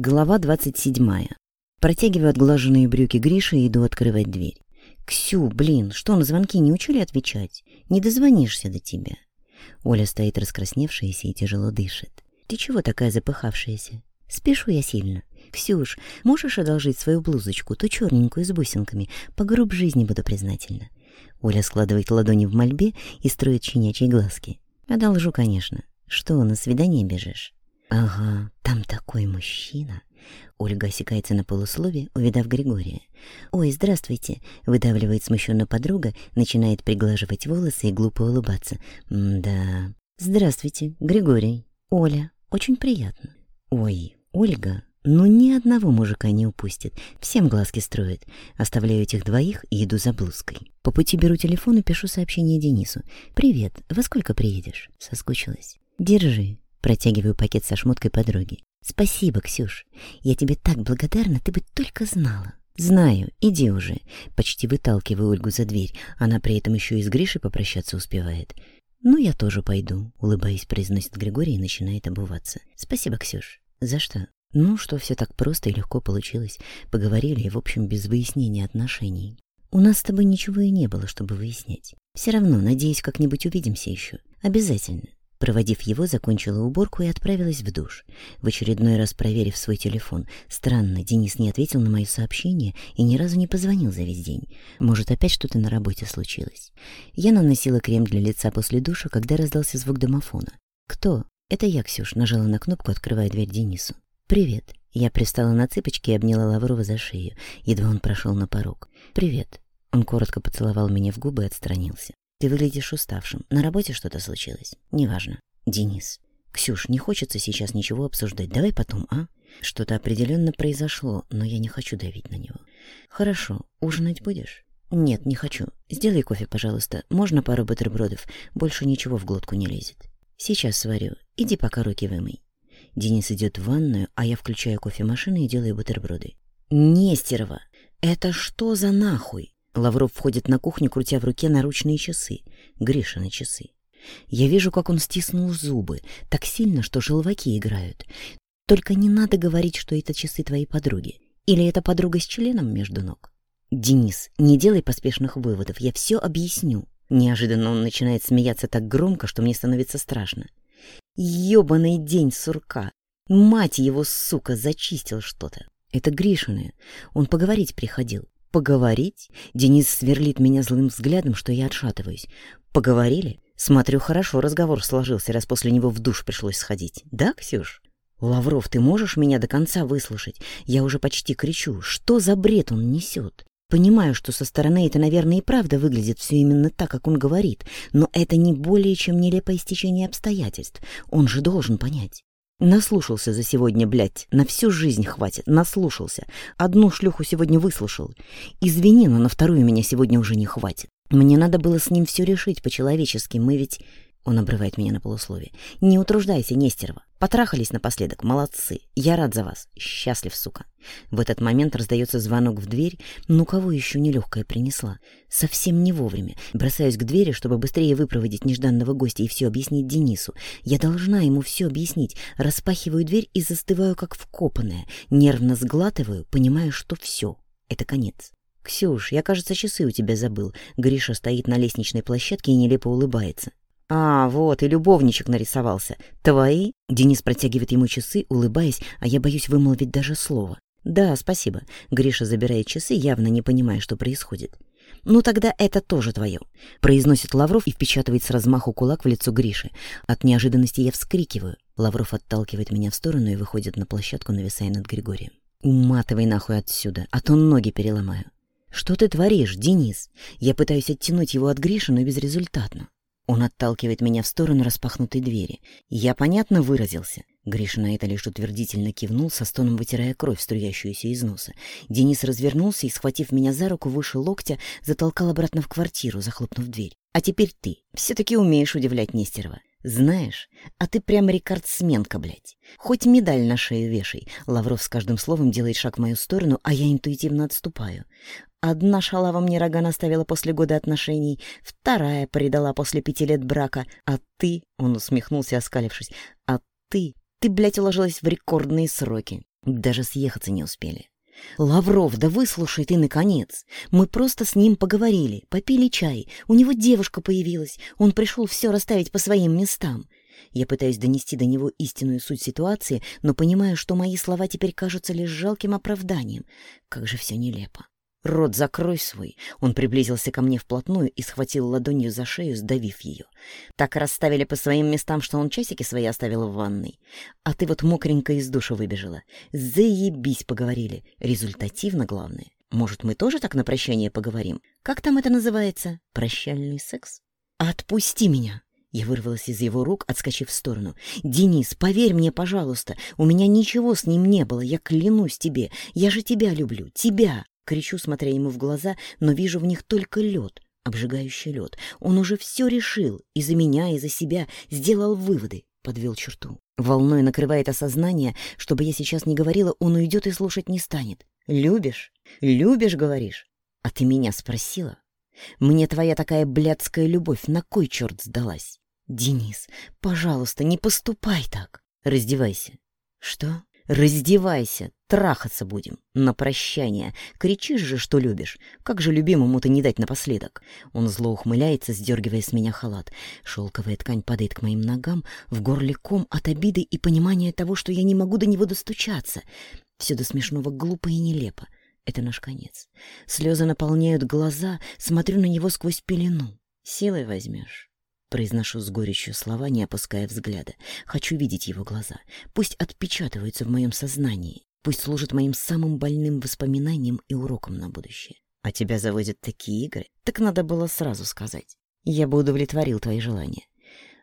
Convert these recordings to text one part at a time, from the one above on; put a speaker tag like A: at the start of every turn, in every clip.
A: Глава 27. Протягиваю отглаженные брюки Гриши и иду открывать дверь. «Ксю, блин, что, на звонки не учили отвечать? Не дозвонишься до тебя». Оля стоит раскрасневшаяся и тяжело дышит. «Ты чего такая запыхавшаяся?» «Спешу я сильно. Ксюш, можешь одолжить свою блузочку, ту черненькую с бусинками? По гроб жизни буду признательна». Оля складывает ладони в мольбе и строит щенячьи глазки. «Одолжу, конечно. Что, на свидание бежишь?» «Ага, там такой мужчина!» Ольга осекается на полуслове, увидав Григория. «Ой, здравствуйте!» — выдавливает смущенно подруга, начинает приглаживать волосы и глупо улыбаться. «Да...» «Здравствуйте, Григорий!» «Оля, очень приятно!» «Ой, Ольга!» Ну, ни одного мужика не упустит. Всем глазки строит. Оставляю этих двоих и иду за блузкой. По пути беру телефон и пишу сообщение Денису. «Привет, во сколько приедешь?» Соскучилась. «Держи, Протягиваю пакет со шмоткой подруги. «Спасибо, Ксюш. Я тебе так благодарна, ты бы только знала». «Знаю, иди уже». Почти выталкиваю Ольгу за дверь. Она при этом еще и с Гришей попрощаться успевает. «Ну, я тоже пойду», — улыбаясь, произносит Григорий и начинает обуваться. «Спасибо, Ксюш». «За что?» «Ну, что все так просто и легко получилось. Поговорили, и, в общем, без выяснения отношений. У нас с тобой ничего и не было, чтобы выяснять. Все равно, надеюсь, как-нибудь увидимся еще. Обязательно. Проводив его, закончила уборку и отправилась в душ. В очередной раз проверив свой телефон. Странно, Денис не ответил на мое сообщение и ни разу не позвонил за весь день. Может, опять что-то на работе случилось. Я наносила крем для лица после душа, когда раздался звук домофона. «Кто?» «Это я, Ксюш», нажала на кнопку, открывая дверь Денису. «Привет». Я пристала на цыпочки и обняла Лаврова за шею. Едва он прошел на порог. «Привет». Он коротко поцеловал меня в губы и отстранился. Ты выглядишь уставшим. На работе что-то случилось? Неважно. Денис. Ксюш, не хочется сейчас ничего обсуждать. Давай потом, а? Что-то определенно произошло, но я не хочу давить на него. Хорошо. Ужинать будешь? Нет, не хочу. Сделай кофе, пожалуйста. Можно пару бутербродов. Больше ничего в глотку не лезет. Сейчас сварю. Иди пока руки вымой. Денис идет в ванную, а я включаю кофемашину и делаю бутерброды. Нестерова! Это что за нахуй? Лавров входит на кухню, крутя в руке наручные часы, Гришины часы. Я вижу, как он стиснул зубы, так сильно, что желваки играют. Только не надо говорить, что это часы твоей подруги. Или это подруга с членом между ног. Денис, не делай поспешных выводов, я все объясню. Неожиданно он начинает смеяться так громко, что мне становится страшно. Ёбаный день сурка! Мать его, сука, зачистил что-то. Это Гришины. Он поговорить приходил. Поговорить? Денис сверлит меня злым взглядом, что я отшатываюсь. Поговорили? Смотрю, хорошо разговор сложился, раз после него в душ пришлось сходить. Да, Ксюш? Лавров, ты можешь меня до конца выслушать? Я уже почти кричу. Что за бред он несет? Понимаю, что со стороны это, наверное, и правда выглядит все именно так, как он говорит, но это не более чем нелепое стечение обстоятельств. Он же должен понять. Наслушался за сегодня, блядь, на всю жизнь хватит, наслушался. Одну шлюху сегодня выслушал. Извини, но на вторую меня сегодня уже не хватит. Мне надо было с ним все решить по-человечески, мы ведь он обрывает меня на полусловие. «Не утруждайся, Нестерова. Потрахались напоследок, молодцы. Я рад за вас. Счастлив, сука». В этот момент раздается звонок в дверь. Ну, кого еще нелегкая принесла? Совсем не вовремя. Бросаюсь к двери, чтобы быстрее выпроводить нежданного гостя и все объяснить Денису. Я должна ему все объяснить. Распахиваю дверь и застываю, как вкопанная. Нервно сглатываю, понимая, что все. Это конец. «Ксюш, я, кажется, часы у тебя забыл». Гриша стоит на лестничной площадке и нелепо улыбается. «А, вот, и любовничек нарисовался. Твои?» Денис протягивает ему часы, улыбаясь, а я боюсь вымолвить даже слово. «Да, спасибо». Гриша забирает часы, явно не понимая, что происходит. «Ну тогда это тоже твое», — произносит Лавров и впечатывает с размаху кулак в лицо Гриши. От неожиданности я вскрикиваю. Лавров отталкивает меня в сторону и выходит на площадку, нависая над Григорием. «Уматывай нахуй отсюда, а то ноги переломаю». «Что ты творишь, Денис?» Я пытаюсь оттянуть его от Гриши, но безрезультатно. Он отталкивает меня в сторону распахнутой двери. Я понятно выразился. Гриша на это лишь утвердительно кивнул, со стоном вытирая кровь, струящуюся из носа. Денис развернулся и, схватив меня за руку выше локтя, затолкал обратно в квартиру, захлопнув дверь. «А теперь ты. Все-таки умеешь удивлять Нестерова. Знаешь, а ты прям рекордсменка, блядь. Хоть медаль на шею вешай. Лавров с каждым словом делает шаг в мою сторону, а я интуитивно отступаю. Одна шалава мне рога наставила после года отношений, вторая предала после пяти лет брака, а ты, — он усмехнулся, оскалившись, — а ты, ты, блядь, уложилась в рекордные сроки. Даже съехаться не успели. «Лавров, да выслушай ты, наконец! Мы просто с ним поговорили, попили чай, у него девушка появилась, он пришел все расставить по своим местам. Я пытаюсь донести до него истинную суть ситуации, но понимаю, что мои слова теперь кажутся лишь жалким оправданием. Как же все нелепо!» «Рот закрой свой!» Он приблизился ко мне вплотную и схватил ладонью за шею, сдавив ее. Так расставили по своим местам, что он часики свои оставил в ванной. А ты вот мокренько из душа выбежала. Заебись поговорили. Результативно, главное. Может, мы тоже так на прощание поговорим? Как там это называется? Прощальный секс? «Отпусти меня!» Я вырвалась из его рук, отскочив в сторону. «Денис, поверь мне, пожалуйста, у меня ничего с ним не было, я клянусь тебе, я же тебя люблю, тебя!» Кричу, смотря ему в глаза, но вижу в них только лед, обжигающий лед. Он уже все решил, и за меня, и за себя, сделал выводы, подвел черту. Волной накрывает осознание, чтобы я сейчас не говорила, он уйдет и слушать не станет. «Любишь? Любишь, говоришь? А ты меня спросила? Мне твоя такая блядская любовь на кой черт сдалась?» «Денис, пожалуйста, не поступай так!» «Раздевайся». «Что?» Раздевайся, трахаться будем, на прощание. Кричишь же, что любишь. Как же любимому-то не дать напоследок?» Он зло ухмыляется, сдергивая с меня халат. Шелковая ткань падает к моим ногам, в горле ком от обиды и понимания того, что я не могу до него достучаться. Все до смешного глупо и нелепо. Это наш конец. Слезы наполняют глаза, смотрю на него сквозь пелену. Силой возьмешь. Произношу с горечью слова, не опуская взгляда. Хочу видеть его глаза. Пусть отпечатываются в моем сознании. Пусть служат моим самым больным воспоминанием и уроком на будущее. А тебя заводят такие игры? Так надо было сразу сказать. Я бы удовлетворил твои желания.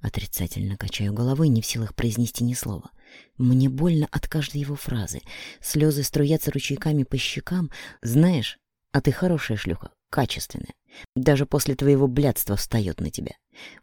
A: Отрицательно качаю головой, не в силах произнести ни слова. Мне больно от каждой его фразы. Слезы струятся ручейками по щекам. Знаешь, а ты хорошая шлюха качественная. Даже после твоего блядства встает на тебя.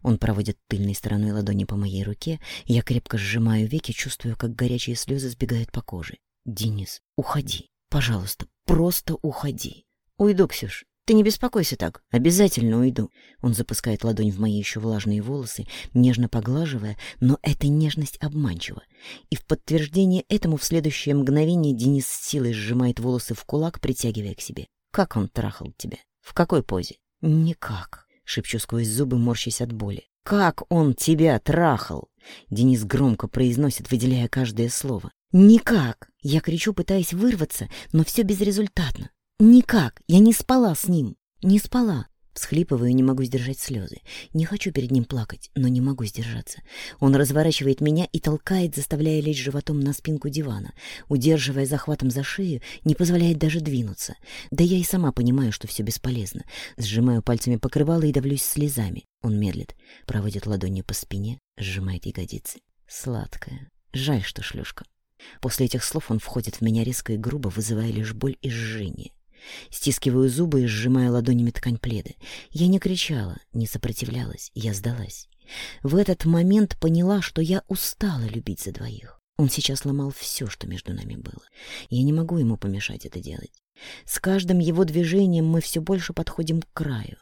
A: Он проводит тыльной стороной ладони по моей руке, я крепко сжимаю веки, чувствую, как горячие слезы сбегают по коже. «Денис, уходи. Пожалуйста, просто уходи». «Уйду, Ксюш. Ты не беспокойся так. Обязательно уйду». Он запускает ладонь в мои еще влажные волосы, нежно поглаживая, но эта нежность обманчива. И в подтверждение этому в следующее мгновение Денис с силой сжимает волосы в кулак, притягивая к себе. «Как он трахал тебя?» «В какой позе?» «Никак», — шепчу сквозь зубы, морщась от боли. «Как он тебя трахал?» Денис громко произносит, выделяя каждое слово. «Никак!» Я кричу, пытаясь вырваться, но все безрезультатно. «Никак! Я не спала с ним! Не спала! Всхлипываю и не могу сдержать слезы. Не хочу перед ним плакать, но не могу сдержаться. Он разворачивает меня и толкает, заставляя лечь животом на спинку дивана, удерживая захватом за шею, не позволяет даже двинуться. Да я и сама понимаю, что все бесполезно. Сжимаю пальцами покрывало и давлюсь слезами. Он медлит, проводит ладонью по спине, сжимает ягодицы. Сладкая. Жаль, что шлюшка. После этих слов он входит в меня резко и грубо, вызывая лишь боль и жжение. Стискиваю зубы и сжимаю ладонями ткань пледа. Я не кричала, не сопротивлялась, я сдалась. В этот момент поняла, что я устала любить за двоих. Он сейчас ломал все, что между нами было. Я не могу ему помешать это делать. С каждым его движением мы все больше подходим к краю.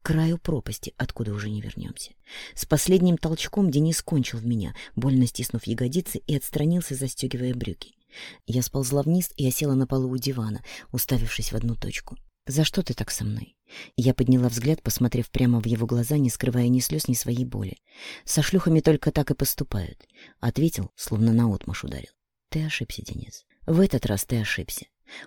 A: К краю пропасти, откуда уже не вернемся. С последним толчком Денис кончил в меня, больно стиснув ягодицы и отстранился, застегивая брюки. Я сползла вниз и осела на полу у дивана, уставившись в одну точку. «За что ты так со мной?» Я подняла взгляд, посмотрев прямо в его глаза, не скрывая ни слез, ни своей боли. «Со шлюхами только так и поступают», — ответил, словно наотмашь ударил. «Ты ошибся, Денис. В этот раз ты ошибся.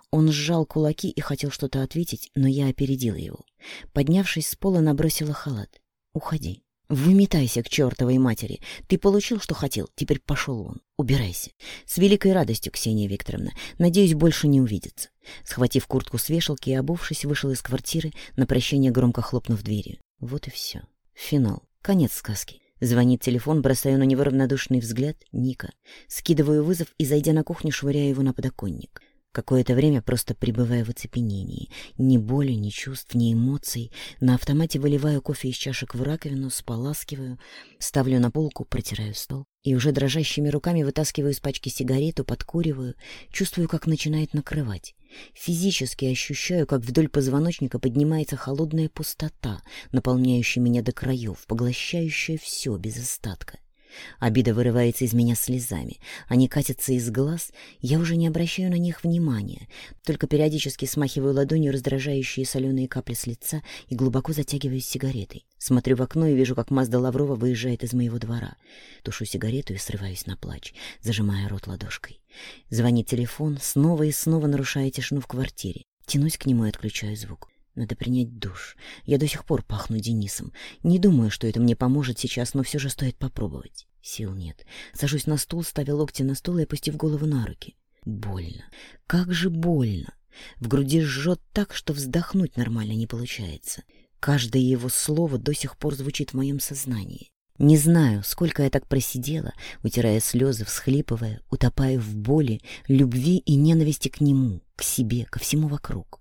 A: Он сжал кулаки и хотел что-то ответить, но я опередила его. Поднявшись с пола, набросила халат. «Уходи». «Выметайся к чертовой матери. Ты получил, что хотел. Теперь пошел он. Убирайся. С великой радостью, Ксения Викторовна. Надеюсь, больше не увидится». Схватив куртку с вешалки и обувшись, вышел из квартиры, на прощение громко хлопнув дверью. Вот и все. Финал. Конец сказки. Звонит телефон, бросаю на него равнодушный взгляд. Ника. Скидываю вызов и, зайдя на кухню, швыряю его на подоконник. Какое-то время просто пребывая в оцепенении, ни боли, ни чувств, ни эмоций, на автомате выливаю кофе из чашек в раковину, споласкиваю, ставлю на полку, протираю стол и уже дрожащими руками вытаскиваю из пачки сигарету, подкуриваю, чувствую, как начинает накрывать. Физически ощущаю, как вдоль позвоночника поднимается холодная пустота, наполняющая меня до краев, поглощающая все без остатка. Обида вырывается из меня слезами. Они катятся из глаз, я уже не обращаю на них внимания, только периодически смахиваю ладонью раздражающие соленые капли с лица и глубоко затягиваюсь сигаретой. Смотрю в окно и вижу, как Мазда Лаврова выезжает из моего двора. Тушу сигарету и срываюсь на плач, зажимая рот ладошкой. Звонит телефон, снова и снова нарушая тишину в квартире. Тянусь к нему и отключаю звук. Надо принять душ. Я до сих пор пахну Денисом. Не думаю, что это мне поможет сейчас, но все же стоит попробовать. Сил нет. Сажусь на стул, ставя локти на стол и опустив голову на руки. Больно. Как же больно. В груди жжет так, что вздохнуть нормально не получается. Каждое его слово до сих пор звучит в моем сознании. Не знаю, сколько я так просидела, утирая слезы, всхлипывая, утопая в боли, любви и ненависти к нему, к себе, ко всему вокруг.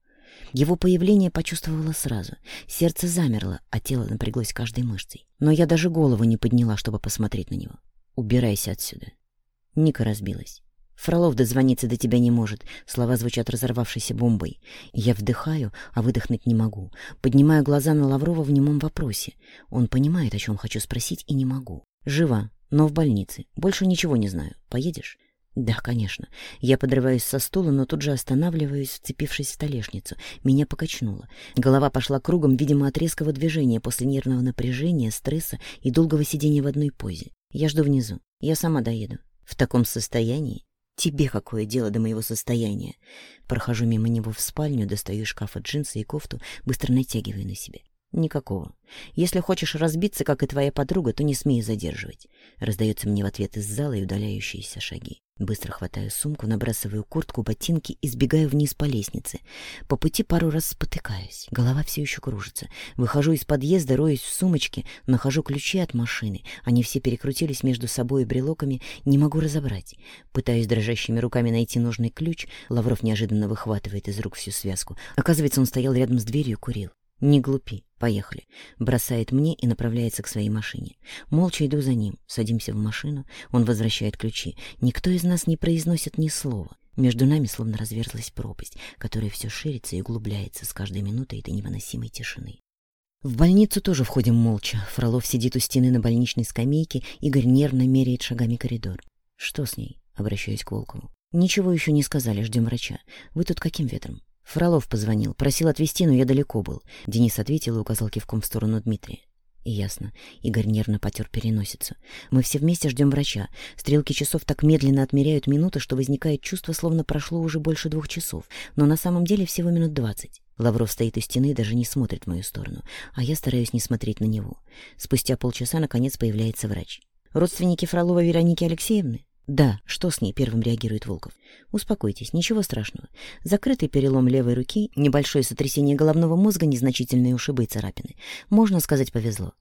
A: Его появление почувствовала сразу. Сердце замерло, а тело напряглось каждой мышцей. Но я даже голову не подняла, чтобы посмотреть на него. «Убирайся отсюда». Ника разбилась. «Фролов дозвониться до тебя не может». Слова звучат разорвавшейся бомбой. Я вдыхаю, а выдохнуть не могу. Поднимаю глаза на Лаврова в немом вопросе. Он понимает, о чем хочу спросить, и не могу. «Жива, но в больнице. Больше ничего не знаю. Поедешь?» Да, конечно. Я подрываюсь со стула, но тут же останавливаюсь, вцепившись в столешницу. Меня покачнуло. Голова пошла кругом, видимо, от резкого движения после нервного напряжения, стресса и долгого сидения в одной позе. Я жду внизу. Я сама доеду. В таком состоянии? Тебе какое дело до моего состояния? Прохожу мимо него в спальню, достаю из шкафа джинсы и кофту, быстро натягиваю на себя. «Никакого. Если хочешь разбиться, как и твоя подруга, то не смей задерживать», — раздается мне в ответ из зала и удаляющиеся шаги. Быстро хватаю сумку, набрасываю куртку, ботинки и сбегаю вниз по лестнице. По пути пару раз спотыкаюсь. Голова все еще кружится. Выхожу из подъезда, роюсь в сумочке, нахожу ключи от машины. Они все перекрутились между собой и брелоками, не могу разобрать. Пытаюсь дрожащими руками найти нужный ключ. Лавров неожиданно выхватывает из рук всю связку. Оказывается, он стоял рядом с дверью и курил. «Не глупи, поехали», — бросает мне и направляется к своей машине. Молча иду за ним, садимся в машину, он возвращает ключи. Никто из нас не произносит ни слова. Между нами словно разверзлась пропасть, которая все ширится и углубляется с каждой минутой этой невыносимой тишины. В больницу тоже входим молча. Фролов сидит у стены на больничной скамейке, Игорь нервно меряет шагами коридор. «Что с ней?» — обращаюсь к Волкову. «Ничего еще не сказали, ждем врача. Вы тут каким ветром?» Фролов позвонил, просил отвезти, но я далеко был. Денис ответил и указал кивком в сторону Дмитрия. И ясно. Игорь нервно потер переносицу. Мы все вместе ждем врача. Стрелки часов так медленно отмеряют минуты, что возникает чувство, словно прошло уже больше двух часов. Но на самом деле всего минут двадцать. Лавров стоит у стены и даже не смотрит в мою сторону. А я стараюсь не смотреть на него. Спустя полчаса, наконец, появляется врач. Родственники Фролова Вероники Алексеевны? Да, что с ней первым реагирует Волков? Успокойтесь, ничего страшного. Закрытый перелом левой руки, небольшое сотрясение головного мозга, незначительные ушибы и царапины. Можно сказать, повезло.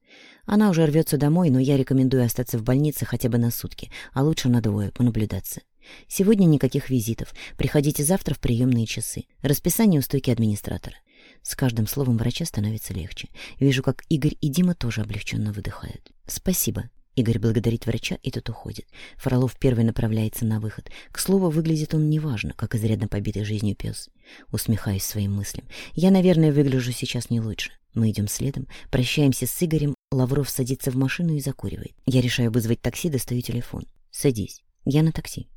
A: Она уже рвется домой, но я рекомендую остаться в больнице хотя бы на сутки, а лучше на двое, понаблюдаться. Сегодня никаких визитов. Приходите завтра в приемные часы. Расписание у стойки администратора. С каждым словом врача становится легче. Вижу, как Игорь и Дима тоже облегченно выдыхают. «Спасибо», Игорь благодарит врача, и тот уходит. Фролов первый направляется на выход. К слову, выглядит он неважно, как изрядно побитый жизнью пес. Усмехаюсь своим мыслям. Я, наверное, выгляжу сейчас не лучше. Мы идем следом, прощаемся с Игорем, Лавров садится в машину и закуривает. Я решаю вызвать такси, достаю телефон. «Садись. Я на такси».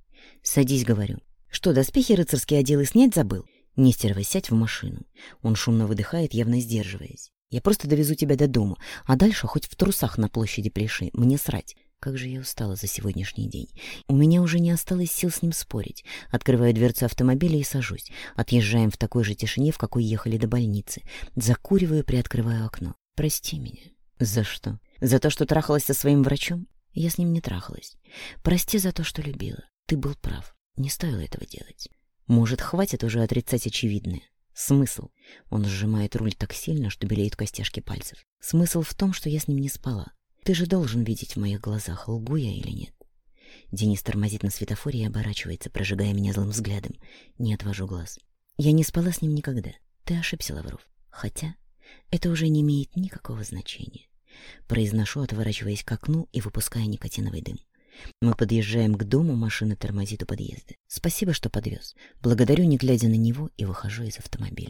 A: «Садись», — говорю. «Что, доспехи рыцарские одел и снять забыл?» «Нестерова, сядь в машину». Он шумно выдыхает, явно сдерживаясь. Я просто довезу тебя до дома, а дальше хоть в трусах на площади пляши, мне срать. Как же я устала за сегодняшний день. У меня уже не осталось сил с ним спорить. Открываю дверцу автомобиля и сажусь. Отъезжаем в такой же тишине, в какой ехали до больницы. Закуриваю, приоткрываю окно. Прости меня. За что? За то, что трахалась со своим врачом? Я с ним не трахалась. Прости за то, что любила. Ты был прав. Не стоило этого делать. Может, хватит уже отрицать очевидное? Смысл? Он сжимает руль так сильно, что белеют костяшки пальцев. Смысл в том, что я с ним не спала. Ты же должен видеть в моих глазах, лгу я или нет. Денис тормозит на светофоре и оборачивается, прожигая меня злым взглядом. Не отвожу глаз. Я не спала с ним никогда. Ты ошибся, Лавров. Хотя это уже не имеет никакого значения. Произношу, отворачиваясь к окну и выпуская никотиновый дым. Мы подъезжаем к дому, машина тормозит у подъезда. Спасибо, что подвез. Благодарю, не глядя на него, и выхожу из автомобиля.